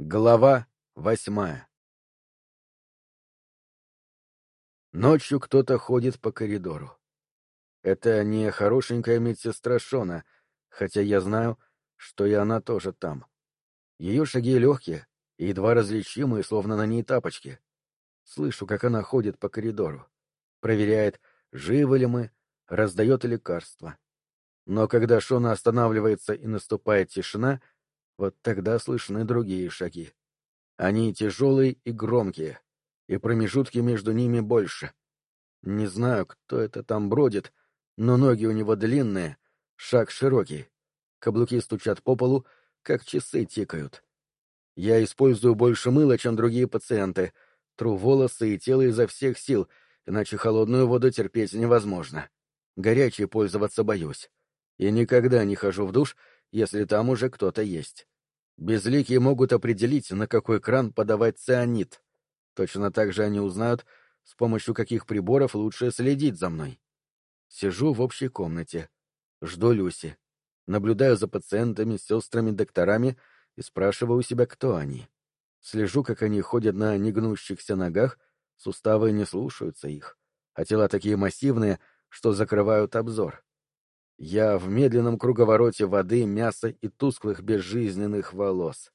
Глава восьмая Ночью кто-то ходит по коридору. Это не хорошенькая медсестра Шона, хотя я знаю, что и она тоже там. Ее шаги легкие едва различимые, словно на ней тапочки. Слышу, как она ходит по коридору. Проверяет, живы ли мы, раздает лекарства. Но когда Шона останавливается и наступает тишина — вот тогда слышны другие шаги. Они тяжелые и громкие, и промежутки между ними больше. Не знаю, кто это там бродит, но ноги у него длинные, шаг широкий. Каблуки стучат по полу, как часы тикают. Я использую больше мыла, чем другие пациенты, тру волосы и тело изо всех сил, иначе холодную воду терпеть невозможно. Горячей пользоваться боюсь. И никогда не хожу в душ, если там уже кто-то есть. Безликие могут определить, на какой кран подавать цианид. Точно так же они узнают, с помощью каких приборов лучше следить за мной. Сижу в общей комнате, жду Люси, наблюдаю за пациентами, сестрами, докторами и спрашиваю себя, кто они. Слежу, как они ходят на негнущихся ногах, суставы не слушаются их, а тела такие массивные, что закрывают обзор. Я в медленном круговороте воды, мяса и тусклых безжизненных волос.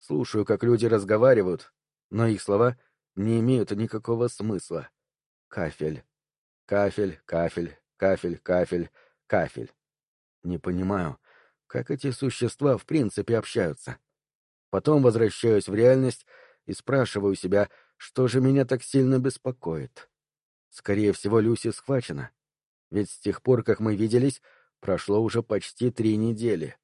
Слушаю, как люди разговаривают, но их слова не имеют никакого смысла. Кафель. Кафель, кафель, кафель, кафель, кафель. Не понимаю, как эти существа в принципе общаются. Потом возвращаюсь в реальность и спрашиваю себя, что же меня так сильно беспокоит. Скорее всего, Люси схвачена. Ведь с тех пор, как мы виделись, прошло уже почти три недели.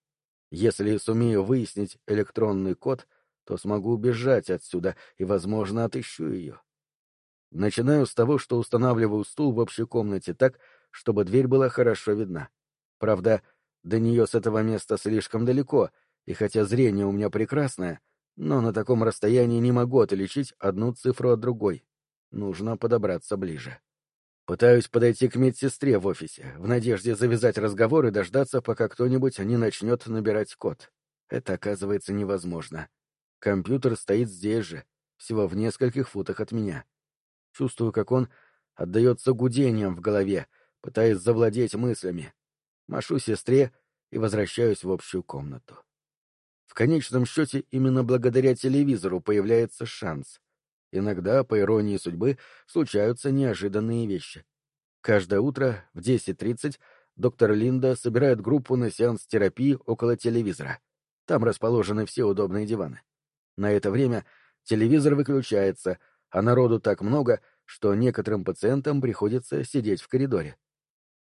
Если сумею выяснить электронный код, то смогу убежать отсюда и, возможно, отыщу ее. Начинаю с того, что устанавливаю стул в общей комнате так, чтобы дверь была хорошо видна. Правда, до нее с этого места слишком далеко, и хотя зрение у меня прекрасное, но на таком расстоянии не могу отличить одну цифру от другой. Нужно подобраться ближе. Пытаюсь подойти к медсестре в офисе, в надежде завязать разговор и дождаться, пока кто-нибудь не начнет набирать код. Это оказывается невозможно. Компьютер стоит здесь же, всего в нескольких футах от меня. Чувствую, как он отдается гудением в голове, пытаясь завладеть мыслями. Машу сестре и возвращаюсь в общую комнату. В конечном счете, именно благодаря телевизору появляется шанс. Иногда, по иронии судьбы, случаются неожиданные вещи. Каждое утро в 10.30 доктор Линда собирает группу на сеанс терапии около телевизора. Там расположены все удобные диваны. На это время телевизор выключается, а народу так много, что некоторым пациентам приходится сидеть в коридоре.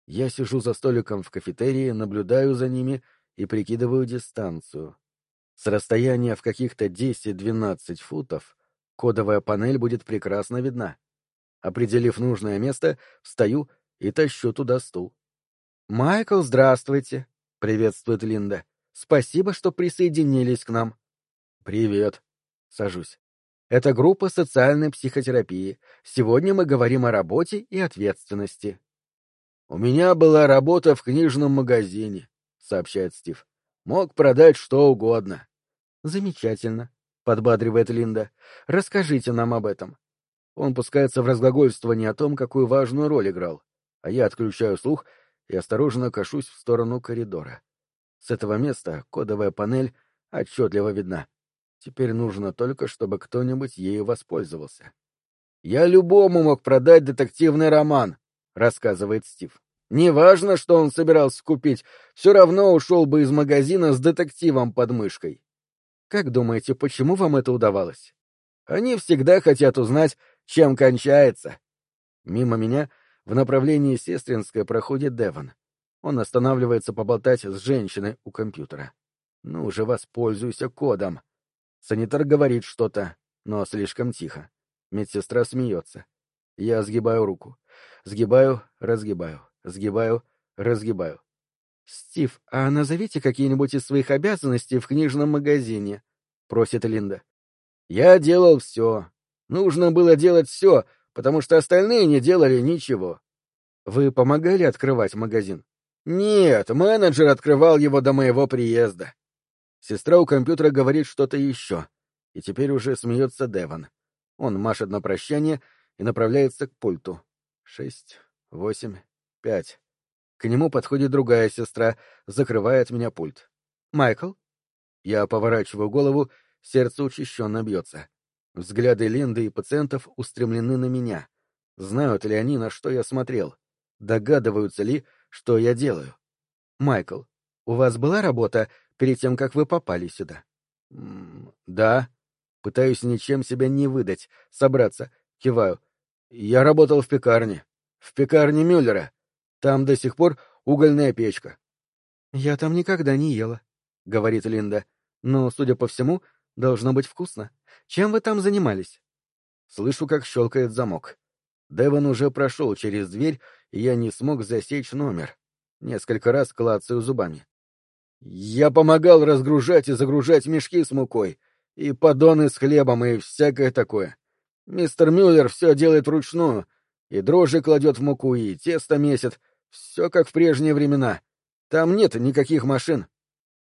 Я сижу за столиком в кафетерии, наблюдаю за ними и прикидываю дистанцию. С расстояния в каких-то 10-12 футов Кодовая панель будет прекрасно видна. Определив нужное место, встаю и тащу туда стул. «Майкл, здравствуйте!» — приветствует Линда. «Спасибо, что присоединились к нам». «Привет». Сажусь. Это группа социальной психотерапии. Сегодня мы говорим о работе и ответственности. «У меня была работа в книжном магазине», — сообщает Стив. «Мог продать что угодно». «Замечательно. — подбадривает Линда. «Расскажите нам об этом». Он пускается в разглагольствование о том, какую важную роль играл, а я отключаю слух и осторожно кашусь в сторону коридора. С этого места кодовая панель отчетливо видна. Теперь нужно только, чтобы кто-нибудь ею воспользовался. «Я любому мог продать детективный роман», — рассказывает Стив. «Неважно, что он собирался купить, все равно ушел бы из магазина с детективом под мышкой». Как думаете, почему вам это удавалось? Они всегда хотят узнать, чем кончается. Мимо меня в направлении Сестринской проходит Девон. Он останавливается поболтать с женщиной у компьютера. Ну уже воспользуйся кодом. Санитар говорит что-то, но слишком тихо. Медсестра смеется. Я сгибаю руку. Сгибаю, разгибаю, сгибаю, разгибаю. «Стив, а назовите какие-нибудь из своих обязанностей в книжном магазине», — просит Линда. «Я делал все. Нужно было делать все, потому что остальные не делали ничего». «Вы помогали открывать магазин?» «Нет, менеджер открывал его до моего приезда». Сестра у компьютера говорит что-то еще. И теперь уже смеется Деван. Он машет на прощание и направляется к пульту. Шесть, восемь, пять. К нему подходит другая сестра, закрывает меня пульт. «Майкл?» Я поворачиваю голову, сердце учащенно бьется. Взгляды Линды и пациентов устремлены на меня. Знают ли они, на что я смотрел? Догадываются ли, что я делаю? «Майкл, у вас была работа перед тем, как вы попали сюда?» «Да». Пытаюсь ничем себя не выдать, собраться. Киваю. «Я работал в пекарне. В пекарне Мюллера. Там до сих пор угольная печка». «Я там никогда не ела», — говорит Линда. «Но, судя по всему, должно быть вкусно. Чем вы там занимались?» Слышу, как щелкает замок. Девон уже прошел через дверь, и я не смог засечь номер. Несколько раз клацаю зубами. Я помогал разгружать и загружать мешки с мукой, и поддоны с хлебом, и всякое такое. Мистер Мюллер все делает вручную, и дрожжи кладет в муку, и тесто месит. Все как в прежние времена. Там нет никаких машин.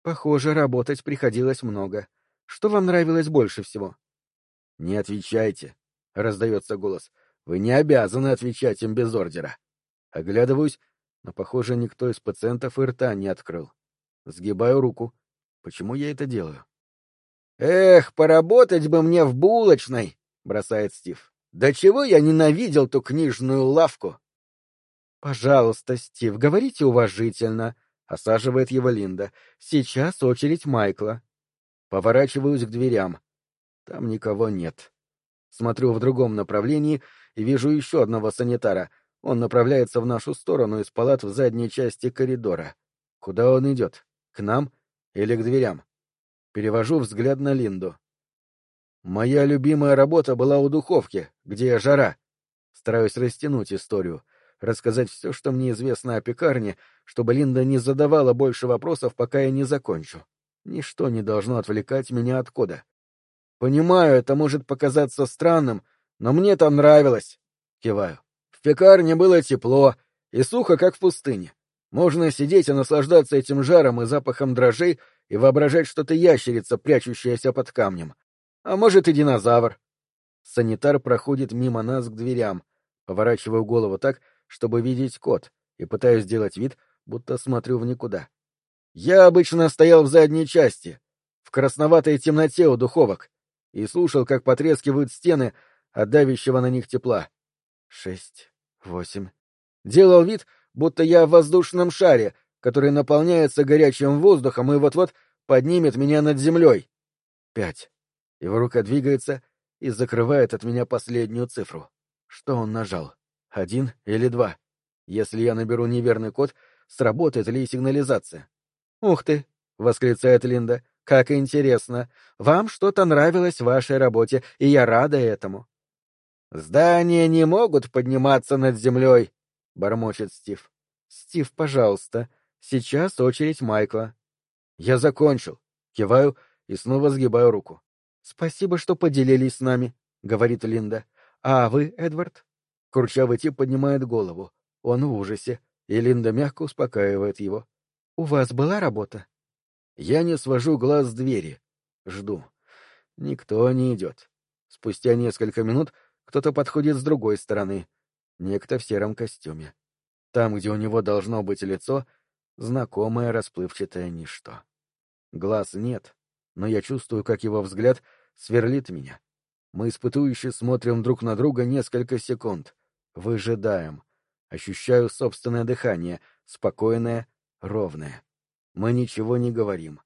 Похоже, работать приходилось много. Что вам нравилось больше всего? — Не отвечайте, — раздается голос. — Вы не обязаны отвечать им без ордера. Оглядываюсь, но, похоже, никто из пациентов и рта не открыл. Сгибаю руку. Почему я это делаю? «Эх, поработать бы мне в булочной!» — бросает Стив. «Да чего я ненавидел ту книжную лавку!» «Пожалуйста, Стив, говорите уважительно», — осаживает его Линда. «Сейчас очередь Майкла». Поворачиваюсь к дверям. Там никого нет. Смотрю в другом направлении и вижу еще одного санитара. Он направляется в нашу сторону из палат в задней части коридора. Куда он идет? К нам или к дверям? Перевожу взгляд на Линду. Моя любимая работа была у духовки, где жара. Стараюсь растянуть историю, рассказать все, что мне известно о пекарне, чтобы Линда не задавала больше вопросов, пока я не закончу. Ничто не должно отвлекать меня от кода. Понимаю, это может показаться странным, но мне там нравилось. Киваю. В пекарне было тепло и сухо, как в пустыне. Можно сидеть и наслаждаться этим жаром и запахом дрожжей и воображать, что ты ящерица, прячущаяся под камнем. А может и динозавр. Санитар проходит мимо нас к дверям. Поворачиваю голову так, чтобы видеть кот, и пытаюсь сделать вид, будто смотрю в никуда. Я обычно стоял в задней части, в красноватой темноте у духовок, и слушал, как потрескивают стены от давящего на них тепла. Шесть, восемь. Делал вид, будто я в воздушном шаре, который наполняется горячим воздухом и вот-вот поднимет меня над землей. Пять. Его рука двигается и закрывает от меня последнюю цифру. Что он нажал? Один или два? Если я наберу неверный код, сработает ли сигнализация? «Ух ты!» — восклицает Линда. «Как интересно! Вам что-то нравилось в вашей работе, и я рада этому». «Здания не могут подниматься над землей», — бормочет Стив. «Стив, пожалуйста, сейчас очередь Майкла». «Я закончил», — киваю и снова сгибаю руку. «Спасибо, что поделились с нами», — говорит Линда. «А вы, Эдвард?» Курчавый тип поднимает голову. Он в ужасе, и Линда мягко успокаивает его. «У вас была работа?» Я не свожу глаз с двери. Жду. Никто не идет. Спустя несколько минут кто-то подходит с другой стороны. Некто в сером костюме. Там, где у него должно быть лицо, знакомое расплывчатое ничто. Глаз нет, но я чувствую, как его взгляд сверлит меня. Мы испытующе смотрим друг на друга несколько секунд. Выжидаем. Ощущаю собственное дыхание, спокойное, ровное. Мы ничего не говорим.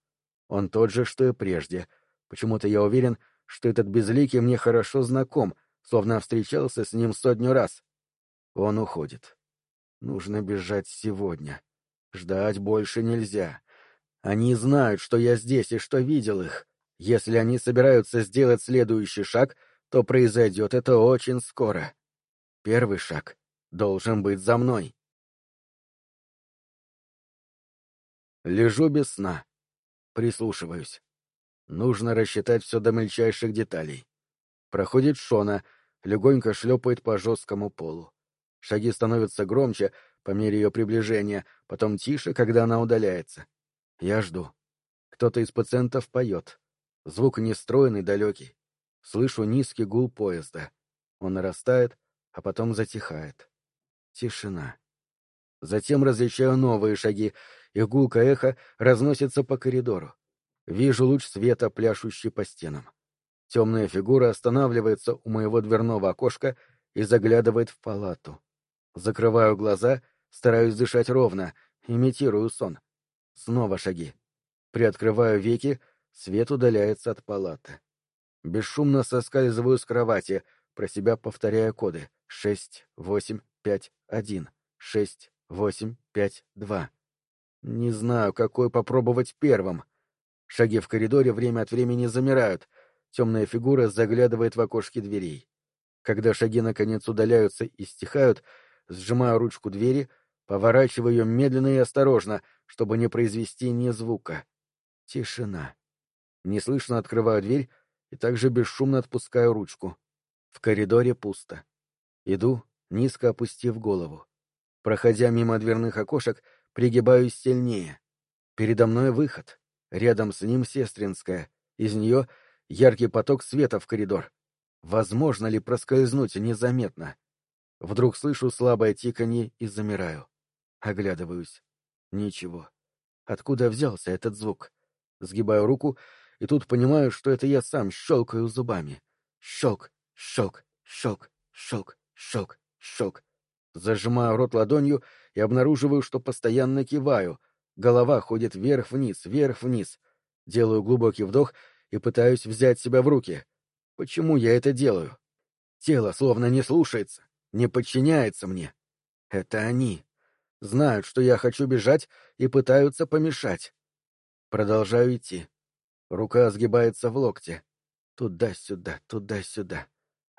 Он тот же, что и прежде. Почему-то я уверен, что этот безликий мне хорошо знаком, словно встречался с ним сотню раз. Он уходит. Нужно бежать сегодня. Ждать больше нельзя. Они знают, что я здесь и что видел их. Если они собираются сделать следующий шаг, то произойдет это очень скоро. Первый шаг должен быть за мной. Лежу без сна. Прислушиваюсь. Нужно рассчитать все до мельчайших деталей. Проходит Шона, легонько шлепает по жесткому полу. Шаги становятся громче по мере ее приближения, потом тише, когда она удаляется. Я жду. Кто-то из пациентов поет. Звук нестройный, далекий. Слышу низкий гул поезда. Он нарастает, а потом затихает. Тишина. Затем различаю новые шаги, и гулко эхо разносится по коридору. Вижу луч света, пляшущий по стенам. Темная фигура останавливается у моего дверного окошка и заглядывает в палату. Закрываю глаза, стараюсь дышать ровно, имитирую сон. Снова шаги. Приоткрываю веки, свет удаляется от палаты. Бесшумно соскальзываю с кровати, про себя повторяя коды. Шесть, восемь, пять, один. Шесть, восемь, пять, два. Не знаю, какой попробовать первым. Шаги в коридоре время от времени замирают. Темная фигура заглядывает в окошки дверей. Когда шаги наконец удаляются и стихают, сжимаю ручку двери, поворачиваю ее медленно и осторожно, чтобы не произвести ни звука. Тишина. Неслышно открываю дверь и также бесшумно отпускаю ручку. В коридоре пусто. Иду, низко опустив голову. Проходя мимо дверных окошек, пригибаюсь сильнее. Передо мной выход. Рядом с ним сестринская. Из нее яркий поток света в коридор. Возможно ли проскользнуть незаметно? Вдруг слышу слабое тиканье и замираю. Оглядываюсь. Ничего. Откуда взялся этот звук? Сгибаю руку, и тут понимаю, что это я сам щелкаю зубами. Щелк, щелк, щелк, щелк, щелк, щелк. Зажимаю рот ладонью и обнаруживаю, что постоянно киваю. Голова ходит вверх-вниз, вверх-вниз. Делаю глубокий вдох и пытаюсь взять себя в руки. Почему я это делаю? Тело словно не слушается, не подчиняется мне. Это они. Знают, что я хочу бежать и пытаются помешать. Продолжаю идти. Рука сгибается в локте. Туда-сюда, туда-сюда.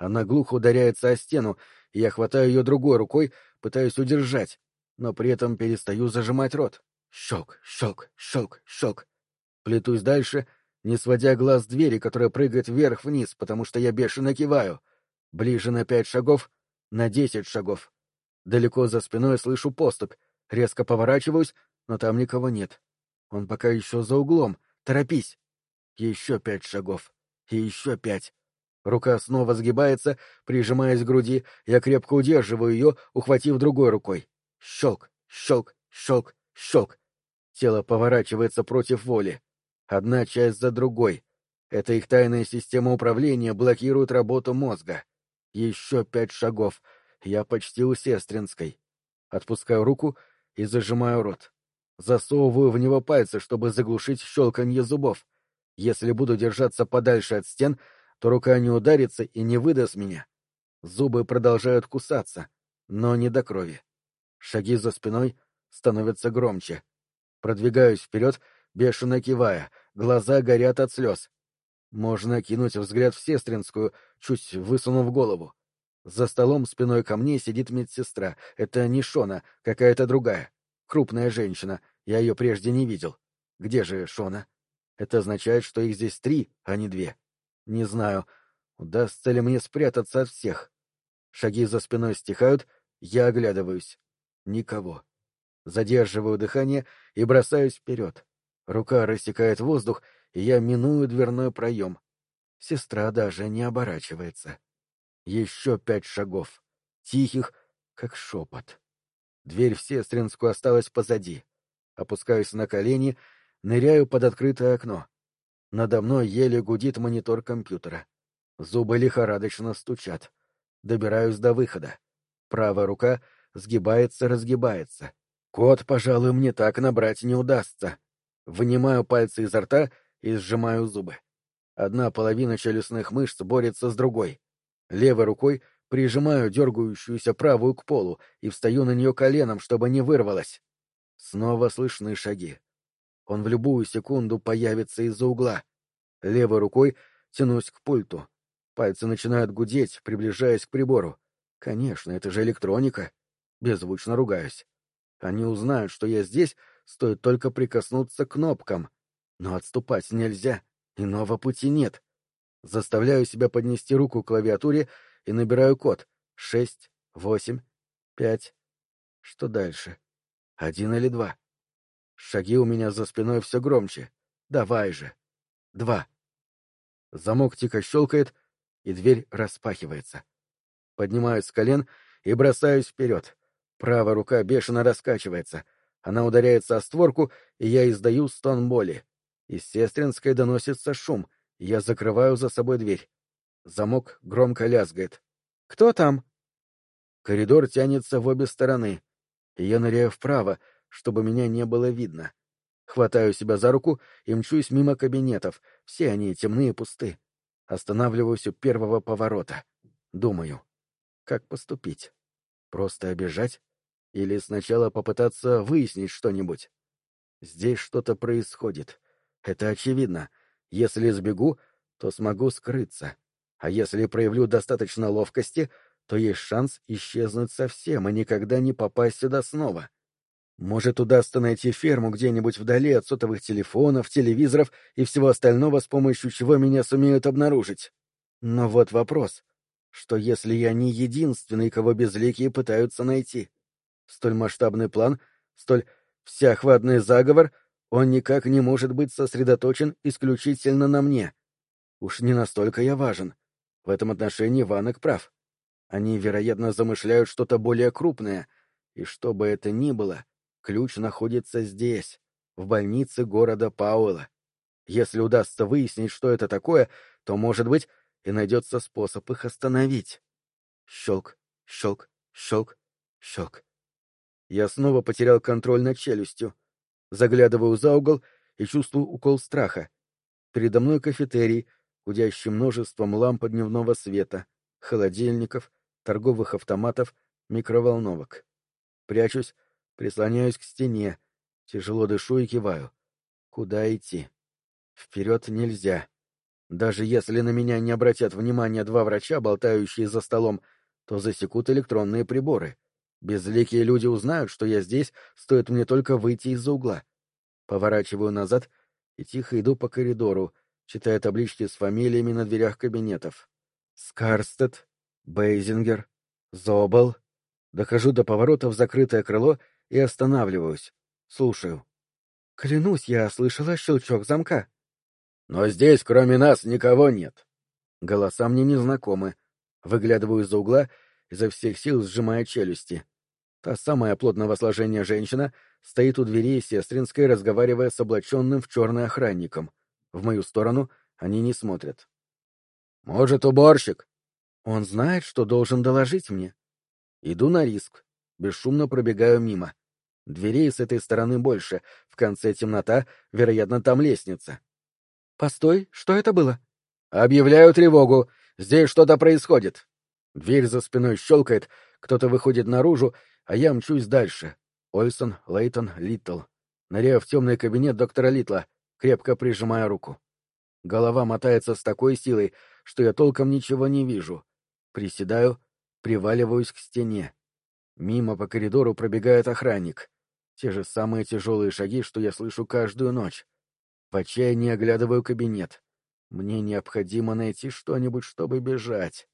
Она глухо ударяется о стену, и я хватаю ее другой рукой, пытаюсь удержать, но при этом перестаю зажимать рот. Щелк, щелк, щелк, щелк. Плетусь дальше, не сводя глаз с двери, которая прыгает вверх-вниз, потому что я бешено киваю. Ближе на пять шагов, на десять шагов. Далеко за спиной слышу поступь, резко поворачиваюсь, но там никого нет. Он пока еще за углом. Торопись. Еще пять шагов. И еще пять. Рука снова сгибается, прижимаясь к груди, я крепко удерживаю ее, ухватив другой рукой. Щелк, щелк, щелк, щелк. Тело поворачивается против воли. Одна часть за другой. Это их тайная система управления блокирует работу мозга. Еще пять шагов. Я почти у сестринской. Отпускаю руку и зажимаю рот. Засовываю в него пальцы, чтобы заглушить щелканье зубов. Если буду держаться подальше от стен, то рука не ударится и не выдаст меня. Зубы продолжают кусаться, но не до крови. Шаги за спиной становятся громче. Продвигаюсь вперед, бешено кивая, глаза горят от слез. Можно кинуть взгляд в сестринскую, чуть высунув голову. За столом спиной ко мне сидит медсестра. Это не Шона, какая-то другая. Крупная женщина, я ее прежде не видел. Где же Шона? Это означает, что их здесь три, а не две. Не знаю, удастся ли мне спрятаться от всех. Шаги за спиной стихают, я оглядываюсь. Никого. Задерживаю дыхание и бросаюсь вперед. Рука рассекает воздух, и я миную дверной проем. Сестра даже не оборачивается. Еще пять шагов. Тихих, как шепот. Дверь в сестринскую осталась позади опускаюсь на колени, ныряю под открытое окно. Надо мной еле гудит монитор компьютера. Зубы лихорадочно стучат. Добираюсь до выхода. Правая рука сгибается-разгибается. Код, пожалуй, мне так набрать не удастся. Вынимаю пальцы изо рта и сжимаю зубы. Одна половина челюстных мышц борется с другой. Левой рукой прижимаю дергающуюся правую к полу и встаю на нее коленом, чтобы не вырвалась. Снова слышны шаги. Он в любую секунду появится из-за угла. Левой рукой тянусь к пульту. Пальцы начинают гудеть, приближаясь к прибору. Конечно, это же электроника. Беззвучно ругаюсь. Они узнают, что я здесь, стоит только прикоснуться к кнопкам. Но отступать нельзя, иного пути нет. Заставляю себя поднести руку к клавиатуре и набираю код. Шесть, восемь, пять. Что дальше? Один или два? Шаги у меня за спиной все громче. Давай же. Два. Замок тихо щелкает, и дверь распахивается. Поднимаюсь с колен и бросаюсь вперед. Правая рука бешено раскачивается. Она ударяется о створку, и я издаю стон боли. Из сестринской доносится шум, я закрываю за собой дверь. Замок громко лязгает. «Кто там?» Коридор тянется в обе стороны, я ныряю вправо, чтобы меня не было видно. Хватаю себя за руку и мчусь мимо кабинетов. Все они темные и пусты. Останавливаюсь у первого поворота. Думаю, как поступить? Просто обижать? Или сначала попытаться выяснить что-нибудь? Здесь что-то происходит. Это очевидно. Если сбегу, то смогу скрыться. А если проявлю достаточно ловкости, то есть шанс исчезнуть совсем и никогда не попасть сюда снова. Может, удастся найти ферму где-нибудь вдали от сотовых телефонов, телевизоров и всего остального, с помощью чего меня сумеют обнаружить. Но вот вопрос. Что если я не единственный, кого безликие пытаются найти? Столь масштабный план, столь всеохватный заговор, он никак не может быть сосредоточен исключительно на мне. Уж не настолько я важен. В этом отношении Ванок прав. Они, вероятно, замышляют что-то более крупное, и что бы это ни было, Ключ находится здесь, в больнице города Пауэлла. Если удастся выяснить, что это такое, то, может быть, и найдется способ их остановить. Щелк, щелк, щелк, щелк. Я снова потерял контроль над челюстью. Заглядываю за угол и чувствую укол страха. Передо мной кафетерий, гудящий множеством ламп дневного света, холодильников, торговых автоматов, микроволновок. Прячусь, Прислоняюсь к стене, тяжело дышу и киваю. Куда идти? Вперед нельзя. Даже если на меня не обратят внимания два врача, болтающие за столом, то засекут электронные приборы. Безликие люди узнают, что я здесь, стоит мне только выйти из-за угла. Поворачиваю назад и тихо иду по коридору, читая таблички с фамилиями на дверях кабинетов. Скарстед, Бейзингер, Зобел. Дохожу до поворота в закрытое крыло и останавливаюсь. Слушаю. Клянусь, я слышала щелчок замка. Но здесь, кроме нас, никого нет. Голоса мне незнакомы. Выглядываю из-за угла, изо всех сил сжимая челюсти. Та самая плотного сложения женщина стоит у двери сестринской, разговаривая с облаченным в черный охранником. В мою сторону они не смотрят. «Может, уборщик?» «Он знает, что должен доложить мне». Иду на риск. Бесшумно пробегаю мимо. Дверей с этой стороны больше. В конце темнота, вероятно, там лестница. «Постой, что это было?» «Объявляю тревогу. Здесь что-то происходит». Дверь за спиной щелкает, кто-то выходит наружу, а я мчусь дальше. Ольсон, Лейтон, Литтл. Ныряю в темный кабинет доктора Литла, крепко прижимая руку. Голова мотается с такой силой, что я толком ничего не вижу. Приседаю, приваливаюсь к стене. Мимо по коридору пробегает охранник. Те же самые тяжелые шаги, что я слышу каждую ночь. В отчаянии оглядываю кабинет. Мне необходимо найти что-нибудь, чтобы бежать.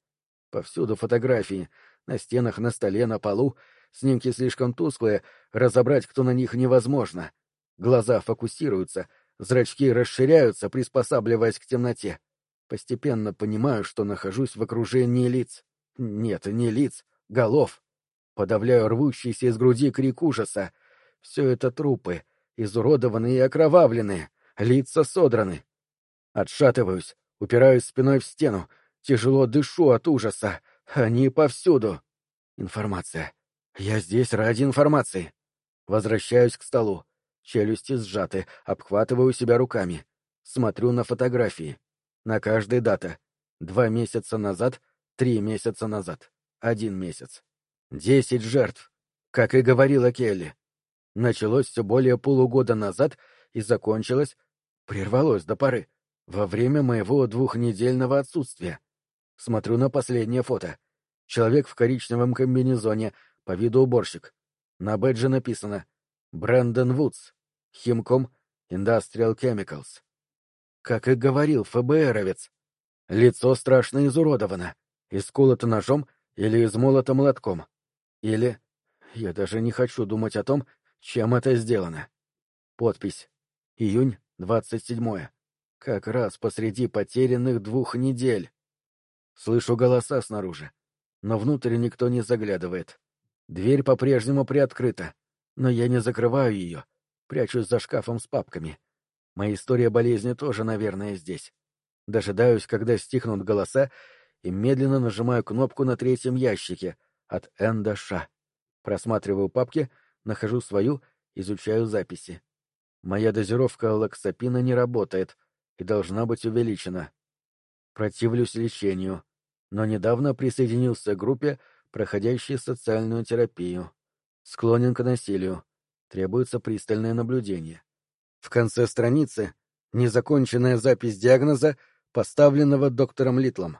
Повсюду фотографии. На стенах, на столе, на полу. Снимки слишком тусклые, разобрать, кто на них, невозможно. Глаза фокусируются, зрачки расширяются, приспосабливаясь к темноте. Постепенно понимаю, что нахожусь в окружении лиц. Нет, не лиц, голов. Подавляю рвущийся из груди крик ужаса. Все это трупы, изуродованные и окровавленные, лица содраны. Отшатываюсь, упираюсь спиной в стену, тяжело дышу от ужаса. Они повсюду. Информация. Я здесь ради информации. Возвращаюсь к столу. Челюсти сжаты, обхватываю себя руками. Смотрю на фотографии. На каждой дата. Два месяца назад, три месяца назад, один месяц. Десять жертв, как и говорила Келли. Началось все более полугода назад и закончилось, прервалось до поры, во время моего двухнедельного отсутствия. Смотрю на последнее фото. Человек в коричневом комбинезоне, по виду уборщик. На бэдже написано «Брэндон Вудс, Химком, Industrial Chemicals». Как и говорил ФБРовец, лицо страшно изуродовано, исколото ножом или измолото молотком. Или... Я даже не хочу думать о том, чем это сделано. Подпись. Июнь, 27 -е. Как раз посреди потерянных двух недель. Слышу голоса снаружи, но внутрь никто не заглядывает. Дверь по-прежнему приоткрыта, но я не закрываю ее, прячусь за шкафом с папками. Моя история болезни тоже, наверное, здесь. Дожидаюсь, когда стихнут голоса, и медленно нажимаю кнопку на третьем ящике от Н до Ш. Просматриваю папки, нахожу свою, изучаю записи. Моя дозировка лаксапина не работает и должна быть увеличена. Противлюсь лечению, но недавно присоединился к группе, проходящей социальную терапию. Склонен к насилию. Требуется пристальное наблюдение. В конце страницы незаконченная запись диагноза, поставленного доктором Литлом.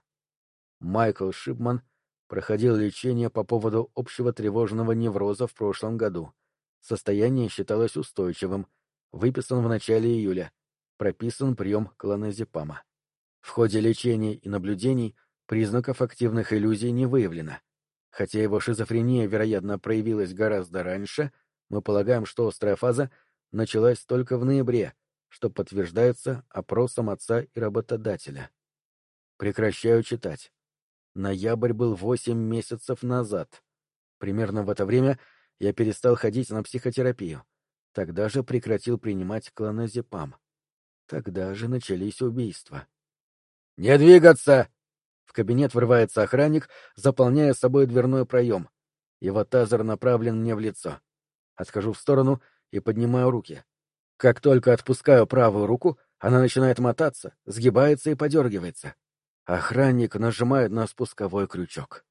Майкл Шипман проходил лечение по поводу общего тревожного невроза в прошлом году. Состояние считалось устойчивым, выписан в начале июля, прописан прием клоназепама. В ходе лечения и наблюдений признаков активных иллюзий не выявлено. Хотя его шизофрения, вероятно, проявилась гораздо раньше, мы полагаем, что острая фаза началась только в ноябре, что подтверждается опросом отца и работодателя. Прекращаю читать. Ноябрь был восемь месяцев назад. Примерно в это время я перестал ходить на психотерапию. Тогда же прекратил принимать клоназепам. Тогда же начались убийства. «Не двигаться!» В кабинет врывается охранник, заполняя собой дверной проем. Его тазер направлен мне в лицо. Отхожу в сторону и поднимаю руки. Как только отпускаю правую руку, она начинает мотаться, сгибается и подергивается. Охранник нажимает на спусковой крючок.